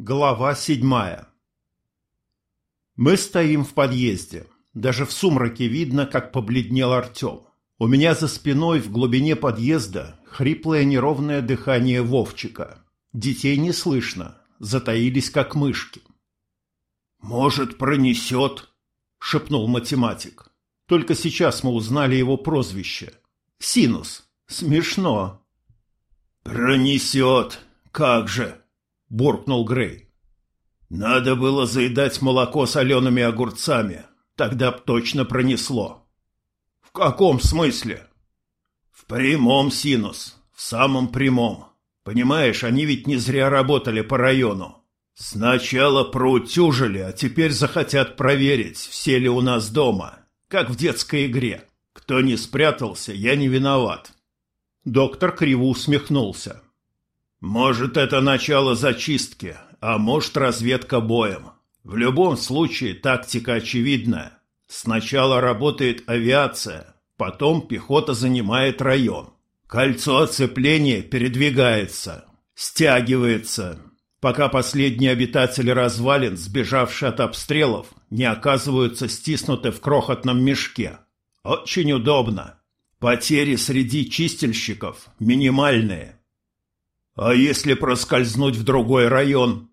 Глава седьмая Мы стоим в подъезде. Даже в сумраке видно, как побледнел Артем. У меня за спиной в глубине подъезда хриплое неровное дыхание Вовчика. Детей не слышно, затаились как мышки. «Может, пронесет?» — шепнул математик. Только сейчас мы узнали его прозвище. Синус. Смешно. «Пронесет! Как же!» — буркнул Грей. «Надо было заедать молоко солеными огурцами. Тогда б точно пронесло». «В каком смысле?» «В прямом, Синус. В самом прямом. Понимаешь, они ведь не зря работали по району. Сначала проутюжили, а теперь захотят проверить, все ли у нас дома. Как в детской игре. Кто не спрятался, я не виноват. Доктор криво усмехнулся. Может, это начало зачистки, а может, разведка боем. В любом случае, тактика очевидная. Сначала работает авиация, потом пехота занимает район. Кольцо оцепления передвигается, стягивается, пока последние обитатели развалин, сбежавшие от обстрелов, не оказываются стиснуты в крохотном мешке. Очень удобно. Потери среди чистильщиков минимальные. А если проскользнуть в другой район?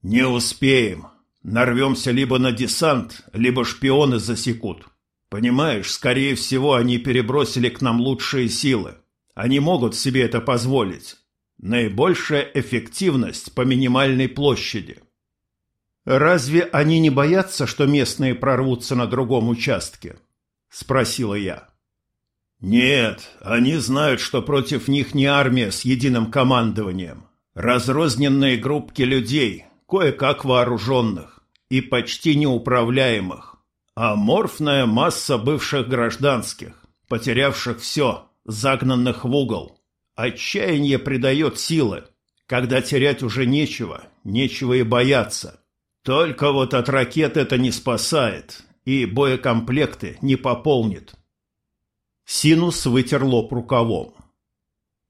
Не успеем. Нарвемся либо на десант, либо шпионы засекут. Понимаешь, скорее всего, они перебросили к нам лучшие силы. Они могут себе это позволить. Наибольшая эффективность по минимальной площади. Разве они не боятся, что местные прорвутся на другом участке? Спросила я. Нет, они знают, что против них не армия с единым командованием. Разрозненные группки людей, кое-как вооруженных и почти неуправляемых. Аморфная масса бывших гражданских, потерявших все, загнанных в угол. Отчаяние придает силы. Когда терять уже нечего, нечего и бояться. Только вот от ракет это не спасает, и боекомплекты не пополнит. Синус вытер лоб рукавом.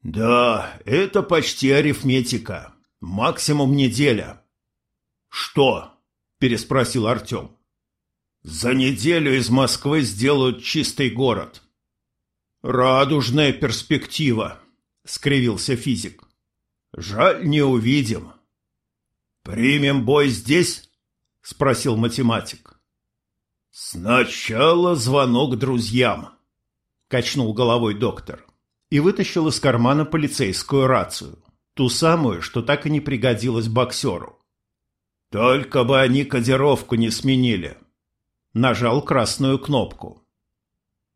«Да, это почти арифметика. Максимум неделя». «Что?» – переспросил Артем. «За неделю из Москвы сделают чистый город». «Радужная перспектива», — скривился физик. «Жаль, не увидим». «Примем бой здесь?» — спросил математик. «Сначала звонок друзьям», — качнул головой доктор и вытащил из кармана полицейскую рацию, ту самую, что так и не пригодилась боксеру. «Только бы они кодировку не сменили». Нажал красную кнопку.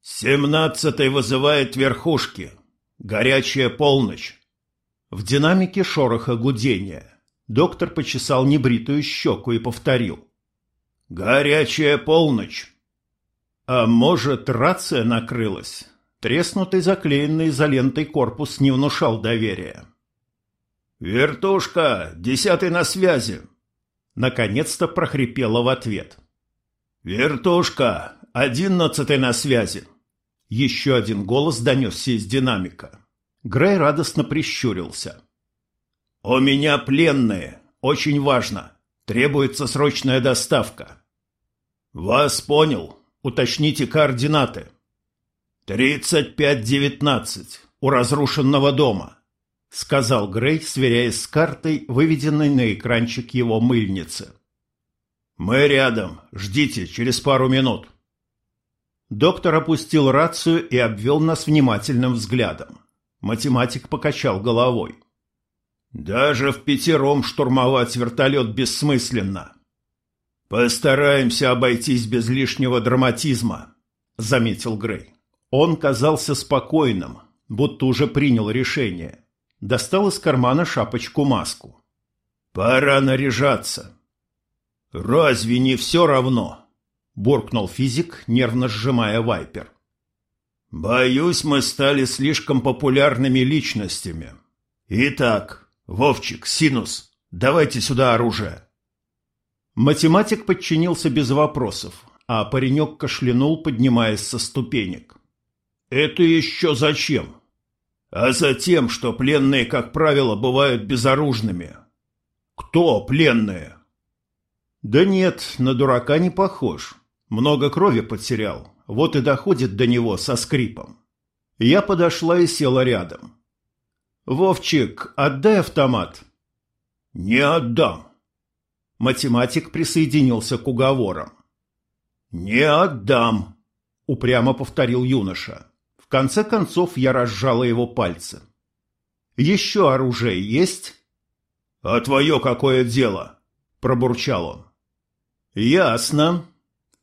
«Семнадцатый вызывает верхушки. Горячая полночь». В динамике шороха гудения. Доктор почесал небритую щеку и повторил. «Горячая полночь». А может, рация накрылась? Треснутый заклеенный изолентой корпус не внушал доверия. «Вертушка, десятый на связи!» Наконец-то прохрипела в ответ. «Вертушка, одиннадцатый на связи!» Еще один голос донесся из динамика. Грей радостно прищурился. «У меня пленные. Очень важно. Требуется срочная доставка». «Вас понял. Уточните координаты». «Тридцать пять девятнадцать. У разрушенного дома», — сказал Грей, сверяясь с картой, выведенной на экранчик его мыльницы. «Мы рядом. Ждите, через пару минут». Доктор опустил рацию и обвел нас внимательным взглядом. Математик покачал головой. «Даже в пятером штурмовать вертолет бессмысленно». «Постараемся обойтись без лишнего драматизма», — заметил Грей. Он казался спокойным, будто уже принял решение. Достал из кармана шапочку-маску. «Пора наряжаться». «Разве не все равно?» буркнул физик, нервно сжимая вайпер. Боюсь, мы стали слишком популярными личностями. Итак, Вовчик, Синус, давайте сюда оружие. Математик подчинился без вопросов, а паренек кашлянул, поднимаясь со ступенек. Это еще зачем? А за тем, что пленные, как правило, бывают безоружными. кто пленные?» «Да нет, на дурака не похож. Много крови потерял, вот и доходит до него со скрипом. Я подошла и села рядом. «Вовчик, отдай автомат». «Не отдам». Математик присоединился к уговорам. «Не отдам», — упрямо повторил юноша. В конце концов я разжала его пальцы. «Еще оружие есть?» «А твое какое дело?» – пробурчал он. «Ясно»,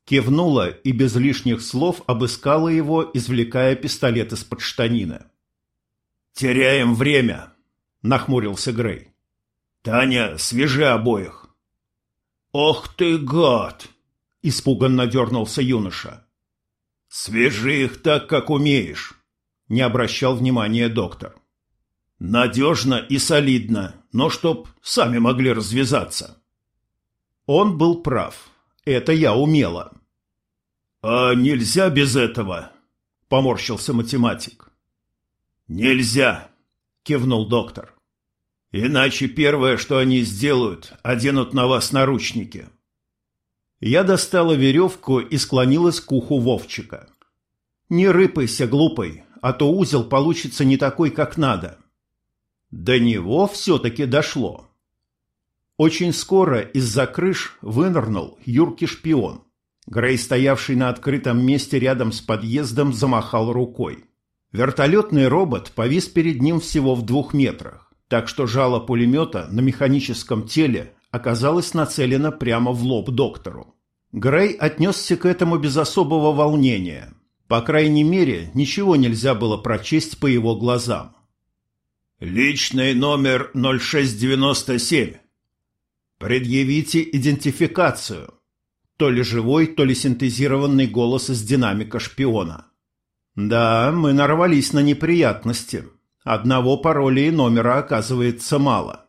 Кивнула и без лишних слов обыскала его, извлекая пистолет из-под штанины. «Теряем время», — нахмурился Грей. «Таня, свяжи обоих». «Ох ты, гад!» — испуганно дернулся юноша. «Свяжи их так, как умеешь», — не обращал внимания доктор. «Надежно и солидно, но чтоб сами могли развязаться». Он был прав. Это я умела. «А нельзя без этого?» – поморщился математик. «Нельзя!» – кивнул доктор. «Иначе первое, что они сделают, оденут на вас наручники». Я достала веревку и склонилась к уху Вовчика. «Не рыпайся, глупый, а то узел получится не такой, как надо». До него все-таки дошло. Очень скоро из-за крыш вынырнул юркий шпион. Грей, стоявший на открытом месте рядом с подъездом, замахал рукой. Вертолетный робот повис перед ним всего в двух метрах, так что жало пулемета на механическом теле оказалось нацелено прямо в лоб доктору. Грей отнесся к этому без особого волнения. По крайней мере, ничего нельзя было прочесть по его глазам. «Личный номер 0697», «Предъявите идентификацию!» То ли живой, то ли синтезированный голос из динамика шпиона. «Да, мы нарвались на неприятности. Одного пароля и номера оказывается мало.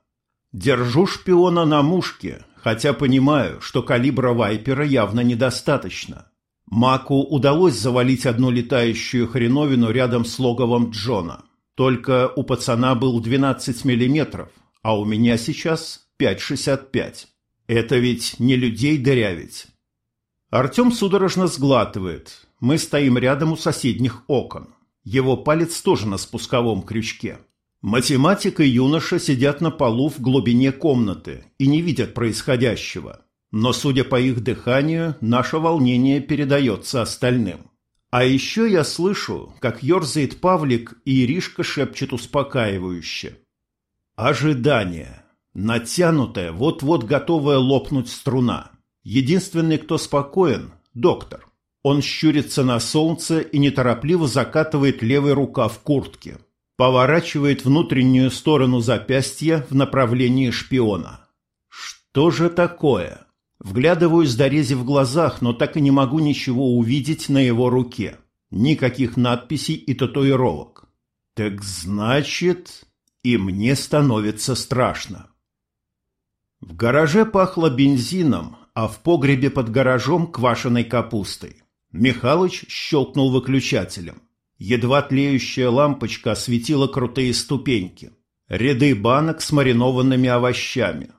Держу шпиона на мушке, хотя понимаю, что калибра Вайпера явно недостаточно. Маку удалось завалить одну летающую хреновину рядом с логовом Джона. Только у пацана был 12 миллиметров, а у меня сейчас 5,65. Это ведь не людей дырявить. Артем судорожно сглатывает. Мы стоим рядом у соседних окон. Его палец тоже на спусковом крючке. Математик и юноша сидят на полу в глубине комнаты и не видят происходящего. Но, судя по их дыханию, наше волнение передается остальным. А еще я слышу, как ерзает Павлик и Иришка шепчет успокаивающе. Ожидание. Натянутая, вот-вот готовая лопнуть струна. Единственный, кто спокоен – доктор. Он щурится на солнце и неторопливо закатывает левый рукав куртки. Поворачивает внутреннюю сторону запястья в направлении шпиона. Что же такое? Вглядываюсь до рези в глазах, но так и не могу ничего увидеть на его руке. Никаких надписей и татуировок. Так значит, и мне становится страшно. В гараже пахло бензином, а в погребе под гаражом квашеной капустой. Михалыч щелкнул выключателем. Едва тлеющая лампочка осветила крутые ступеньки. Ряды банок с маринованными овощами.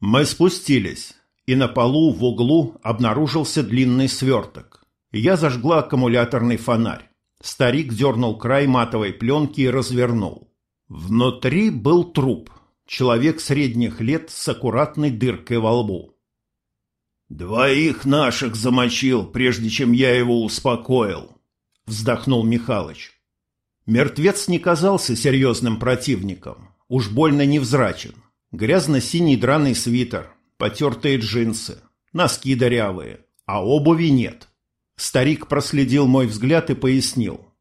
Мы спустились, и на полу в углу обнаружился длинный сверток. Я зажгла аккумуляторный фонарь. Старик дернул край матовой пленки и развернул. Внутри был труп. Человек средних лет с аккуратной дыркой во лбу. «Двоих наших замочил, прежде чем я его успокоил», — вздохнул Михалыч. Мертвец не казался серьезным противником, уж больно невзрачен. Грязно-синий драный свитер, потертые джинсы, носки дырявые, а обуви нет. Старик проследил мой взгляд и пояснил.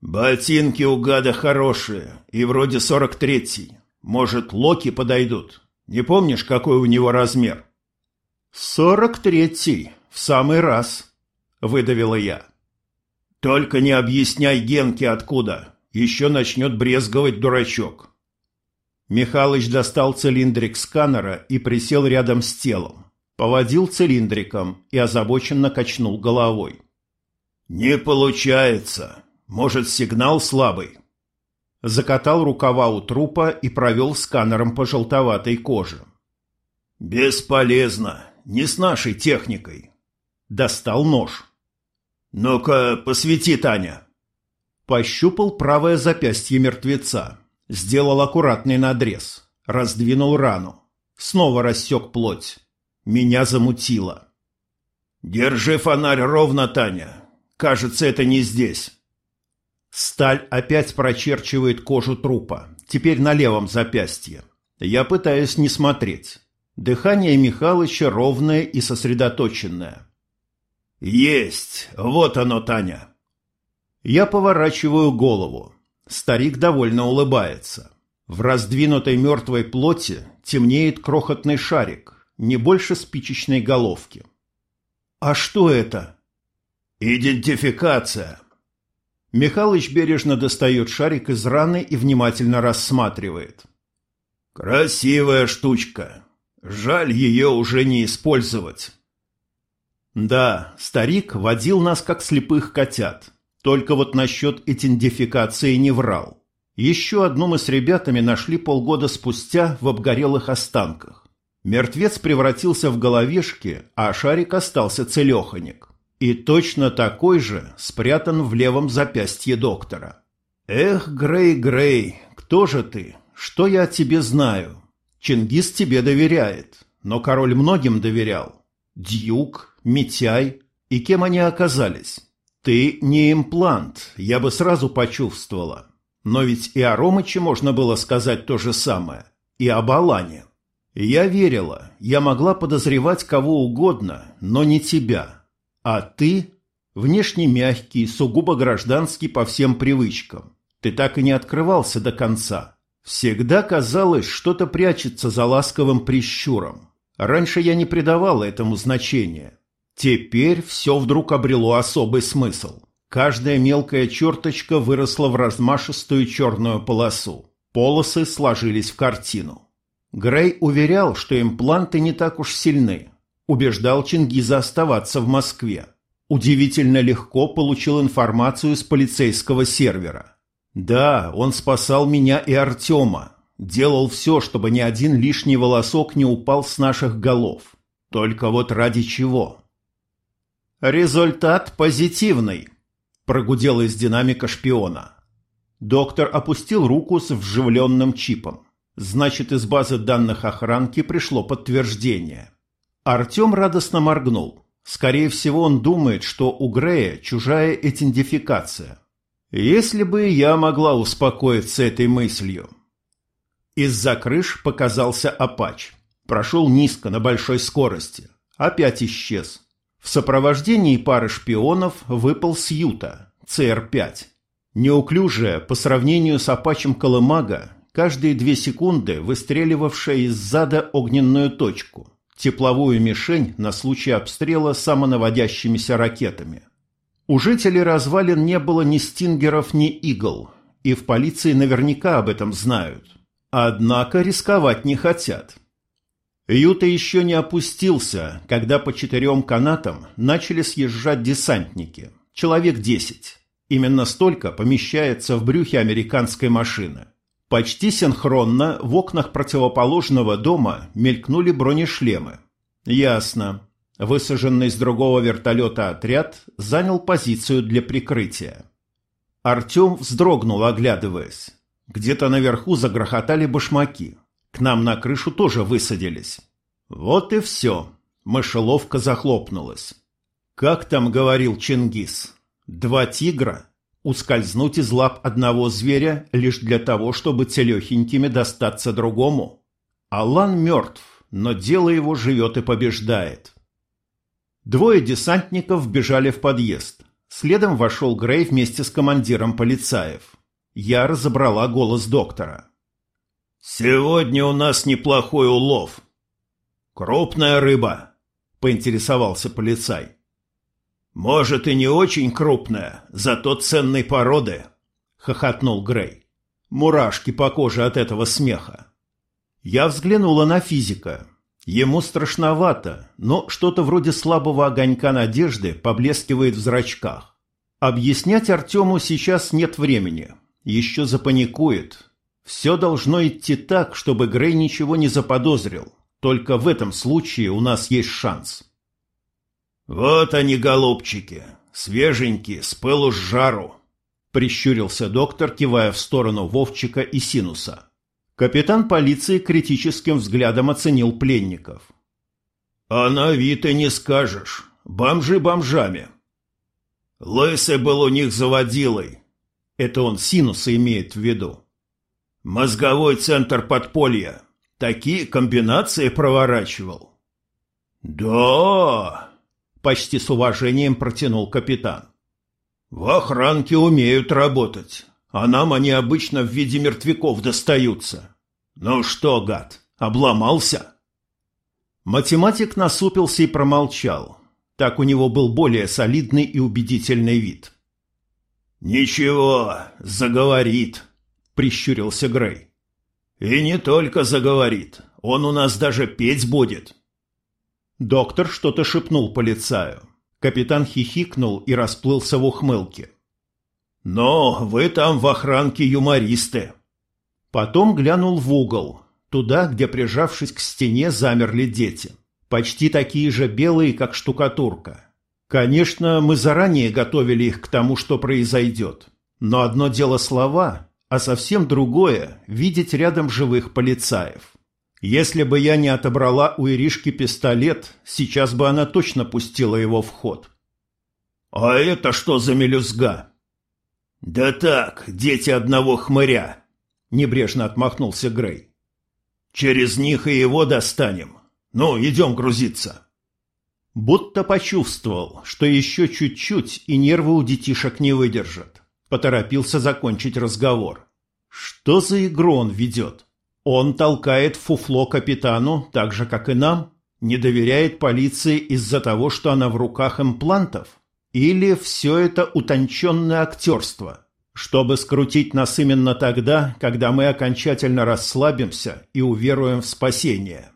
«Ботинки у гада хорошие, и вроде сорок третий. Может, Локи подойдут? Не помнишь, какой у него размер? Сорок третий, в самый раз, выдавила я. Только не объясняй Генке откуда, еще начнет брезговать дурачок. Михалыч достал цилиндрик сканера и присел рядом с телом. Поводил цилиндриком и озабоченно качнул головой. «Не получается. Может, сигнал слабый?» закатал рукава у трупа и провел сканером по желтоватой коже. «Бесполезно. Не с нашей техникой». Достал нож. «Ну-ка, посвети, Таня». Пощупал правое запястье мертвеца. Сделал аккуратный надрез. Раздвинул рану. Снова рассек плоть. Меня замутило. «Держи фонарь ровно, Таня. Кажется, это не здесь». Сталь опять прочерчивает кожу трупа. Теперь на левом запястье. Я пытаюсь не смотреть. Дыхание Михалыча ровное и сосредоточенное. «Есть! Вот оно, Таня!» Я поворачиваю голову. Старик довольно улыбается. В раздвинутой мертвой плоти темнеет крохотный шарик, не больше спичечной головки. «А что это?» «Идентификация!» Михалыч бережно достает шарик из раны и внимательно рассматривает. «Красивая штучка. Жаль ее уже не использовать». Да, старик водил нас как слепых котят. Только вот насчет идентификации не врал. Еще одну мы с ребятами нашли полгода спустя в обгорелых останках. Мертвец превратился в головешки, а шарик остался целеханик. И точно такой же спрятан в левом запястье доктора. Эх, Грей, Грей, кто же ты? Что я о тебе знаю? Чингис тебе доверяет, но король многим доверял. Дьюк, Митяй. И кем они оказались? Ты не имплант, я бы сразу почувствовала. Но ведь и о Ромыче можно было сказать то же самое. И об Алане. Я верила, я могла подозревать кого угодно, но не тебя. А ты внешне мягкий, сугубо гражданский по всем привычкам. Ты так и не открывался до конца. Всегда казалось, что-то прячется за ласковым прищуром. Раньше я не придавала этому значения. Теперь все вдруг обрело особый смысл. Каждая мелкая черточка выросла в размашистую черную полосу. Полосы сложились в картину. Грей уверял, что импланты не так уж сильны. Убеждал Чингиза оставаться в Москве. Удивительно легко получил информацию с полицейского сервера. Да, он спасал меня и Артема. Делал все, чтобы ни один лишний волосок не упал с наших голов. Только вот ради чего? «Результат позитивный», – прогудел из динамика шпиона. Доктор опустил руку с вживленным чипом. Значит, из базы данных охранки пришло подтверждение. Артем радостно моргнул. Скорее всего, он думает, что у Грея чужая идентификация. Если бы я могла успокоиться этой мыслью. Из-за крыш показался Апач. Прошел низко, на большой скорости. Опять исчез. В сопровождении пары шпионов выпал Сьюта, ЦР-5. Неуклюжая, по сравнению с Апачем Колымага, каждые две секунды выстреливавшая из зада огненную точку, тепловую мишень на случай обстрела самонаводящимися ракетами. У жителей развалин не было ни стингеров, ни игл, и в полиции наверняка об этом знают. Однако рисковать не хотят – Юта еще не опустился, когда по четырем канатам начали съезжать десантники. Человек десять. Именно столько помещается в брюхе американской машины. Почти синхронно в окнах противоположного дома мелькнули бронешлемы. Ясно. Высаженный с другого вертолета отряд занял позицию для прикрытия. Артем вздрогнул, оглядываясь. Где-то наверху загрохотали башмаки. К нам на крышу тоже высадились. Вот и все. Мышеловка захлопнулась. Как там говорил Чингис? Два тигра? Ускользнуть из лап одного зверя лишь для того, чтобы целехенькими достаться другому? Алан мертв, но дело его живет и побеждает. Двое десантников бежали в подъезд. Следом вошел Грей вместе с командиром полицаев. Я разобрала голос доктора. «Сегодня у нас неплохой улов». «Крупная рыба», — поинтересовался полицай. «Может, и не очень крупная, зато ценной породы», — хохотнул Грей. Мурашки по коже от этого смеха. Я взглянула на физика. Ему страшновато, но что-то вроде слабого огонька надежды поблескивает в зрачках. Объяснять Артему сейчас нет времени. Еще запаникует, все должно идти так, чтобы Грей ничего не заподозрил. Только в этом случае у нас есть шанс. «Вот они, голубчики, свеженькие, с пылу с жару!» Прищурился доктор, кивая в сторону Вовчика и Синуса. Капитан полиции критическим взглядом оценил пленников. «А на вид и не скажешь. Бомжи бомжами». «Лысый был у них заводилой». Это он Синуса имеет в виду. «Мозговой центр подполья. Такие комбинации проворачивал». «Да!» — почти с уважением протянул капитан. «В охранке умеют работать, а нам они обычно в виде мертвяков достаются. Ну что, гад, обломался?» Математик насупился и промолчал. Так у него был более солидный и убедительный вид. «Ничего, заговорит», — прищурился Грей. «И не только заговорит, он у нас даже петь будет». Доктор что-то шепнул полицаю. Капитан хихикнул и расплылся в ухмылке. «Но вы там в охранке юмористы». Потом глянул в угол, туда, где, прижавшись к стене, замерли дети. Почти такие же белые, как штукатурка. Конечно, мы заранее готовили их к тому, что произойдет. Но одно дело слова, а совсем другое – видеть рядом живых полицаев. Если бы я не отобрала у Иришки пистолет, сейчас бы она точно пустила его в ход. «А это что за мелюзга?» «Да так, дети одного хмыря», — небрежно отмахнулся Грей. «Через них и его достанем. Ну, идем грузиться». Будто почувствовал, что еще чуть-чуть и нервы у детишек не выдержат. Поторопился закончить разговор. Что за игру он ведет? Он толкает фуфло капитану, так же, как и нам? Не доверяет полиции из-за того, что она в руках имплантов? Или все это утонченное актерство, чтобы скрутить нас именно тогда, когда мы окончательно расслабимся и уверуем в спасение?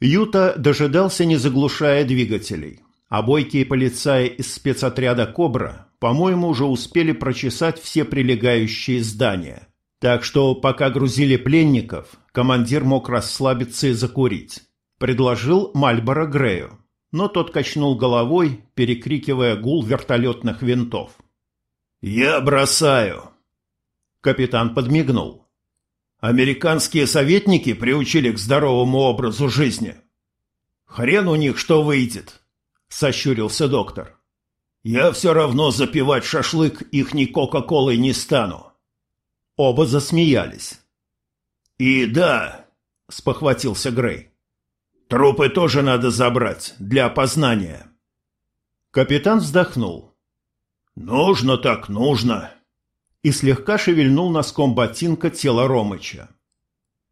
Юта дожидался, не заглушая двигателей. А бойкие полицаи из спецотряда «Кобра», по-моему, уже успели прочесать все прилегающие здания – так что, пока грузили пленников, командир мог расслабиться и закурить. Предложил Мальборо Грею, но тот качнул головой, перекрикивая гул вертолетных винтов. «Я бросаю!» Капитан подмигнул. «Американские советники приучили к здоровому образу жизни. Хрен у них что выйдет!» — сощурился доктор. «Я все равно запивать шашлык ихней Кока-Колой не стану. Оба засмеялись. «И да», — спохватился Грей, — «трупы тоже надо забрать для опознания». Капитан вздохнул. «Нужно так нужно», и слегка шевельнул носком ботинка тело Ромыча.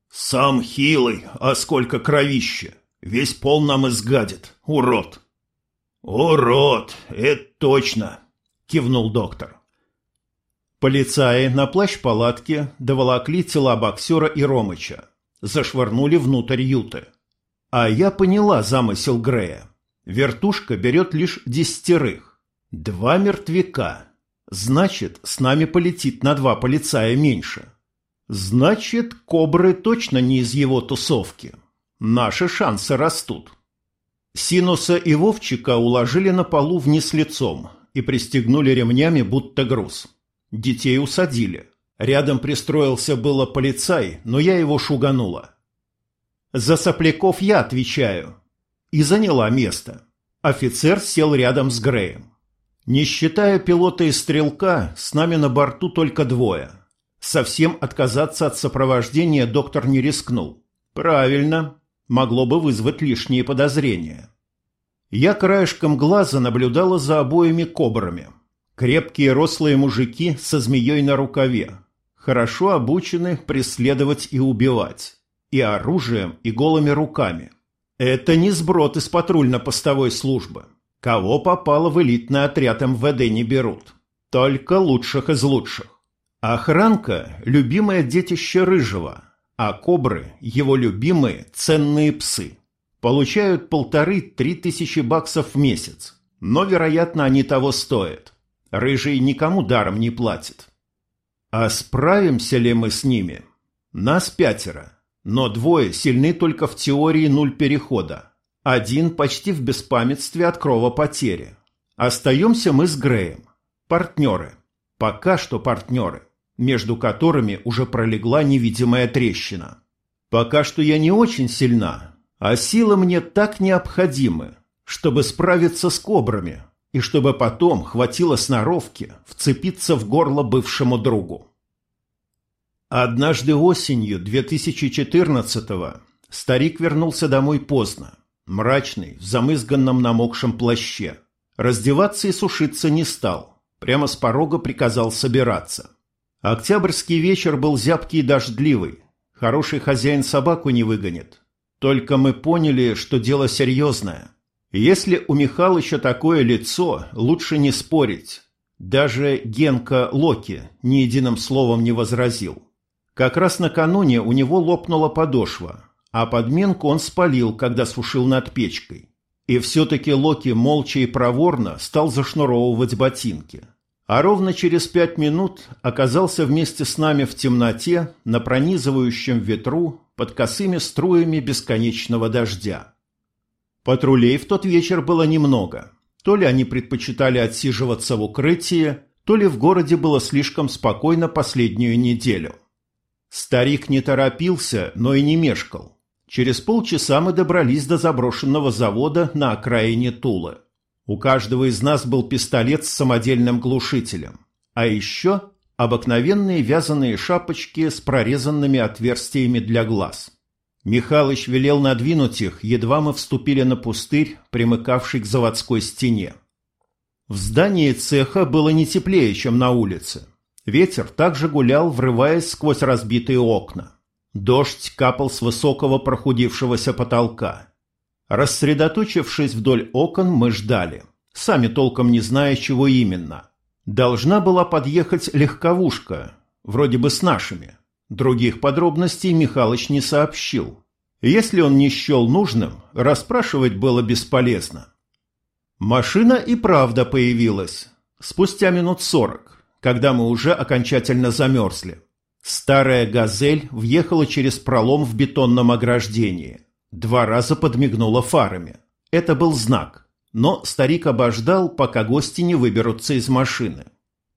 «Сам хилый, а сколько кровища! Весь пол нам изгадит, урод!» «Урод, это точно!» — кивнул доктор. Полицаи на плащ-палатке доволокли тела боксера и Ромыча. Зашвырнули внутрь юты. А я поняла замысел Грея. Вертушка берет лишь десятерых. Два мертвяка. Значит, с нами полетит на два полицая меньше. Значит, кобры точно не из его тусовки. Наши шансы растут. Синуса и Вовчика уложили на полу вниз лицом и пристегнули ремнями, будто груз. Детей усадили. Рядом пристроился было полицай, но я его шуганула. За сопляков я отвечаю. И заняла место. Офицер сел рядом с Греем. Не считая пилота и стрелка, с нами на борту только двое. Совсем отказаться от сопровождения доктор не рискнул. Правильно, могло бы вызвать лишние подозрения. Я краешком глаза наблюдала за обоими кобрами – Крепкие рослые мужики со змеей на рукаве. Хорошо обучены преследовать и убивать. И оружием, и голыми руками. Это не сброд из патрульно-постовой службы. Кого попало в элитный отряд МВД не берут. Только лучших из лучших. Охранка – любимое детище Рыжего, а кобры – его любимые ценные псы. Получают полторы-три тысячи баксов в месяц, но, вероятно, они того стоят. Рыжий никому даром не платит. А справимся ли мы с ними? Нас пятеро. Но двое сильны только в теории нуль перехода. Один почти в беспамятстве от кровопотери. Остаемся мы с Греем. Партнеры. Пока что партнеры, между которыми уже пролегла невидимая трещина. Пока что я не очень сильна, а силы мне так необходимы, чтобы справиться с кобрами и чтобы потом хватило сноровки вцепиться в горло бывшему другу. Однажды осенью 2014-го старик вернулся домой поздно, мрачный, в замызганном намокшем плаще. Раздеваться и сушиться не стал, Прямо с порога приказал собираться. Октябрьский вечер был зябкий и дождливый. Хороший хозяин собаку не выгонит. Только мы поняли, что дело серьезное. Если у Михалыча такое лицо, лучше не спорить. Даже Генка Локи ни единым словом не возразил. Как раз накануне у него лопнула подошва, а подменку он спалил, когда сушил над печкой. И все-таки Локи молча и проворно стал зашнуровывать ботинки. А ровно через пять минут оказался вместе с нами в темноте на пронизывающем ветру под косыми струями бесконечного дождя. Патрулей в тот вечер было немного. То ли они предпочитали отсиживаться в укрытии, то ли в городе было слишком спокойно последнюю неделю. Старик не торопился, но и не мешкал. Через полчаса мы добрались до заброшенного завода на окраине Тулы. У каждого из нас был пистолет с самодельным глушителем. А еще обыкновенные вязаные шапочки с прорезанными отверстиями для глаз. Михалыч велел надвинуть их, едва мы вступили на пустырь, примыкавший к заводской стене. В здании цеха было не теплее, чем на улице. Ветер также гулял, врываясь сквозь разбитые окна. Дождь капал с высокого прохудившегося потолка. Рассредоточившись вдоль окон, мы ждали, сами толком не зная, чего именно. Должна была подъехать легковушка, вроде бы с нашими. Других подробностей Михалыч не сообщил. Если он не счел нужным, расспрашивать было бесполезно. Машина и правда появилась. Спустя минут сорок, когда мы уже окончательно замерзли. Старая «Газель» въехала через пролом в бетонном ограждении. Два раза подмигнула фарами. Это был знак. Но старик обождал, пока гости не выберутся из машины.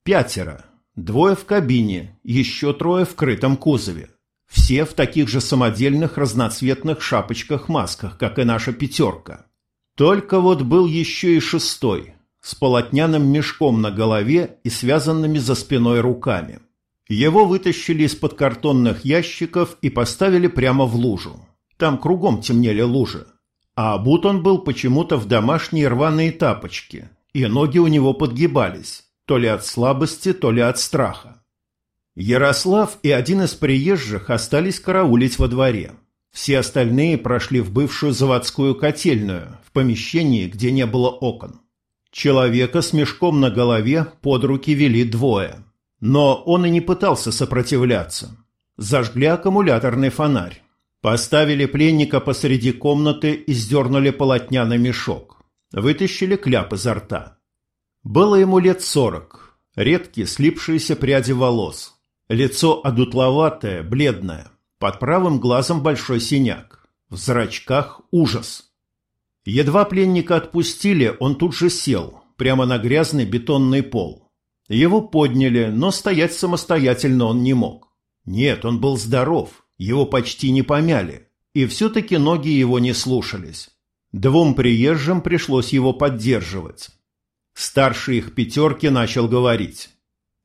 Пятеро. Двое в кабине, еще трое в крытом кузове. Все в таких же самодельных разноцветных шапочках-масках, как и наша пятерка. Только вот был еще и шестой, с полотняным мешком на голове и связанными за спиной руками. Его вытащили из-под картонных ящиков и поставили прямо в лужу. Там кругом темнели лужи. А обут он был почему-то в домашние рваные тапочки, и ноги у него подгибались, то ли от слабости, то ли от страха. Ярослав и один из приезжих остались караулить во дворе. Все остальные прошли в бывшую заводскую котельную, в помещении, где не было окон. Человека с мешком на голове под руки вели двое. Но он и не пытался сопротивляться. Зажгли аккумуляторный фонарь. Поставили пленника посреди комнаты и сдернули полотняный мешок. Вытащили кляп изо рта. Было ему лет сорок. Редкие слипшиеся пряди волос. Лицо одутловатое, бледное. Под правым глазом большой синяк. В зрачках ужас. Едва пленника отпустили, он тут же сел, прямо на грязный бетонный пол. Его подняли, но стоять самостоятельно он не мог. Нет, он был здоров, его почти не помяли, и все-таки ноги его не слушались. Двум приезжим пришлось его поддерживать. Старший их пятерки начал говорить.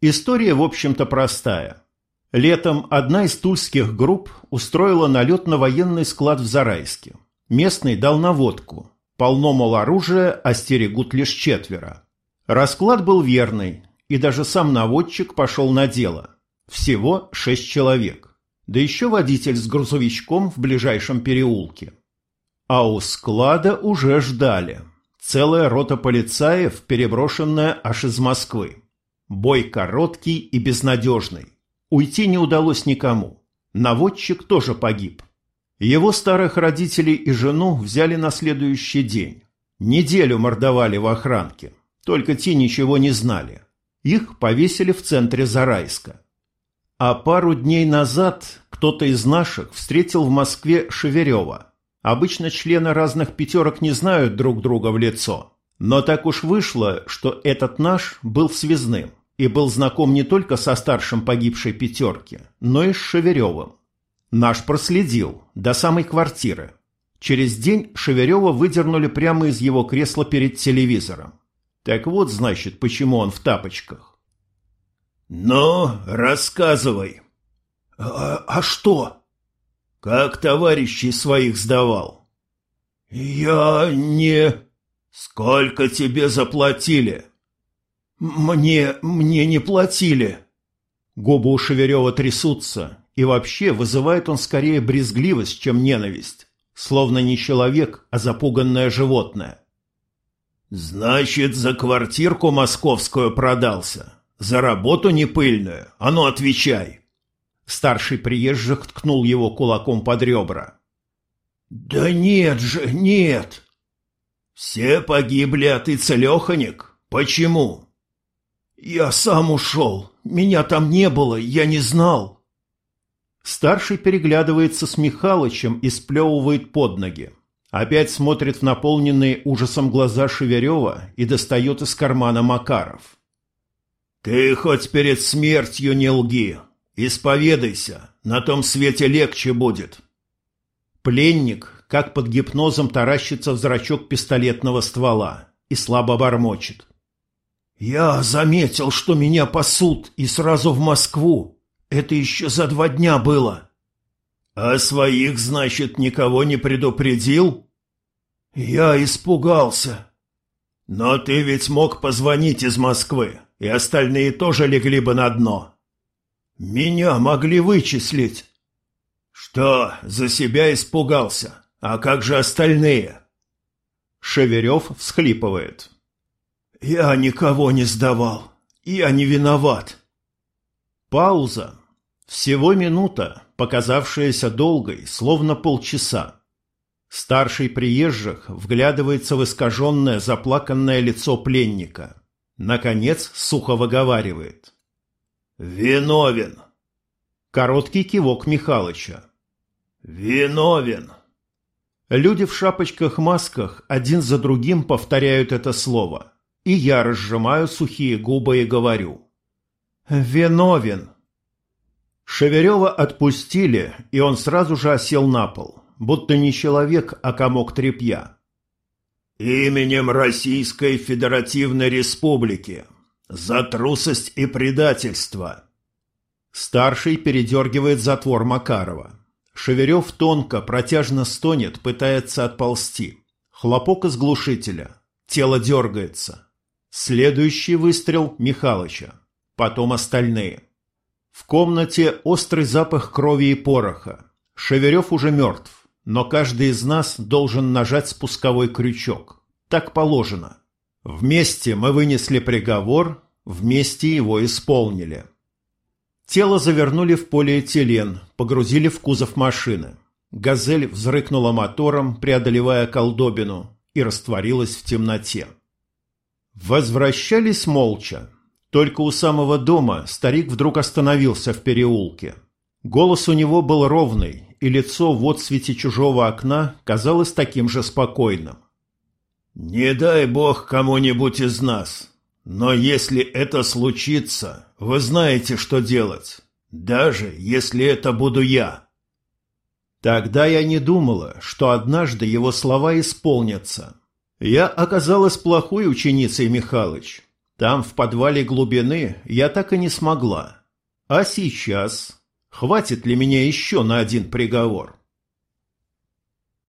История, в общем-то, простая. Летом одна из тульских групп устроила налет на военный склад в Зарайске. Местный дал наводку. Полно, мол, оружия, а стерегут лишь четверо. Расклад был верный, и даже сам наводчик пошел на дело. Всего шесть человек да еще водитель с грузовичком в ближайшем переулке. А у склада уже ждали. Целая рота полицаев, переброшенная аж из Москвы. Бой короткий и безнадежный. Уйти не удалось никому. Наводчик тоже погиб. Его старых родителей и жену взяли на следующий день. Неделю мордовали в охранке. Только те ничего не знали. Их повесили в центре Зарайска. А пару дней назад кто-то из наших встретил в Москве Шеверева. Обычно члены разных пятерок не знают друг друга в лицо. Но так уж вышло, что этот наш был связным и был знаком не только со старшим погибшей пятерки, но и с Шеверевым. Наш проследил до самой квартиры. Через день Шеверева выдернули прямо из его кресла перед телевизором. Так вот, значит, почему он в тапочках. «Ну, рассказывай». «А, а что?» «Как товарищей своих сдавал?» «Я не...» «Сколько тебе заплатили?» «Мне... мне не платили». Губы у Шеверева трясутся, и вообще вызывает он скорее брезгливость, чем ненависть. Словно не человек, а запуганное животное. «Значит, за квартирку московскую продался? За работу непыльную? А ну, отвечай!» Старший приезжих ткнул его кулаком под ребра. «Да нет же, нет!» «Все погибли, а ты целеханик? Почему?» «Я сам ушел. Меня там не было, я не знал». Старший переглядывается с Михалычем и сплевывает под ноги. Опять смотрит в наполненные ужасом глаза Шеверева и достает из кармана Макаров. «Ты хоть перед смертью не лги. Исповедайся, на том свете легче будет». Пленник, как под гипнозом, таращится в зрачок пистолетного ствола и слабо бормочет. «Я заметил, что меня пасут, и сразу в Москву. Это еще за два дня было». «А своих, значит, никого не предупредил?» «Я испугался». «Но ты ведь мог позвонить из Москвы, и остальные тоже легли бы на дно». «Меня могли вычислить». «Что, за себя испугался? А как же остальные?» Шеверев всхлипывает. «Я никого не сдавал. Я не виноват». Пауза. Всего минута, показавшаяся долгой, словно полчаса. Старший приезжих вглядывается в искаженное, заплаканное лицо пленника. Наконец сухо выговаривает. «Виновен!» Короткий кивок Михалыча. «Виновен!» Люди в шапочках-масках один за другим повторяют это слово. И я разжимаю сухие губы и говорю. «Виновен!» Шеверева отпустили, и он сразу же осел на пол, будто не человек, а комок тряпья. «Именем Российской Федеративной Республики! За трусость и предательство!» Старший передергивает затвор Макарова. Шеверев тонко, протяжно стонет, пытается отползти. Хлопок из глушителя. Тело дергается. Следующий выстрел Михалыча. Потом остальные. В комнате острый запах крови и пороха. Шеверев уже мертв, но каждый из нас должен нажать спусковой крючок. Так положено. Вместе мы вынесли приговор, вместе его исполнили. Тело завернули в полиэтилен, погрузили в кузов машины. «Газель» взрыкнула мотором, преодолевая колдобину, и растворилась в темноте. Возвращались молча. Только у самого дома старик вдруг остановился в переулке. Голос у него был ровный, и лицо в отсвете чужого окна казалось таким же спокойным. «Не дай бог кому-нибудь из нас, но если это случится, вы знаете, что делать. Даже если это буду я. Тогда я не думала, что однажды его слова исполнятся. Я оказалась плохой ученицей, Михалыч. Там, в подвале глубины, я так и не смогла. А сейчас? Хватит ли меня еще на один приговор?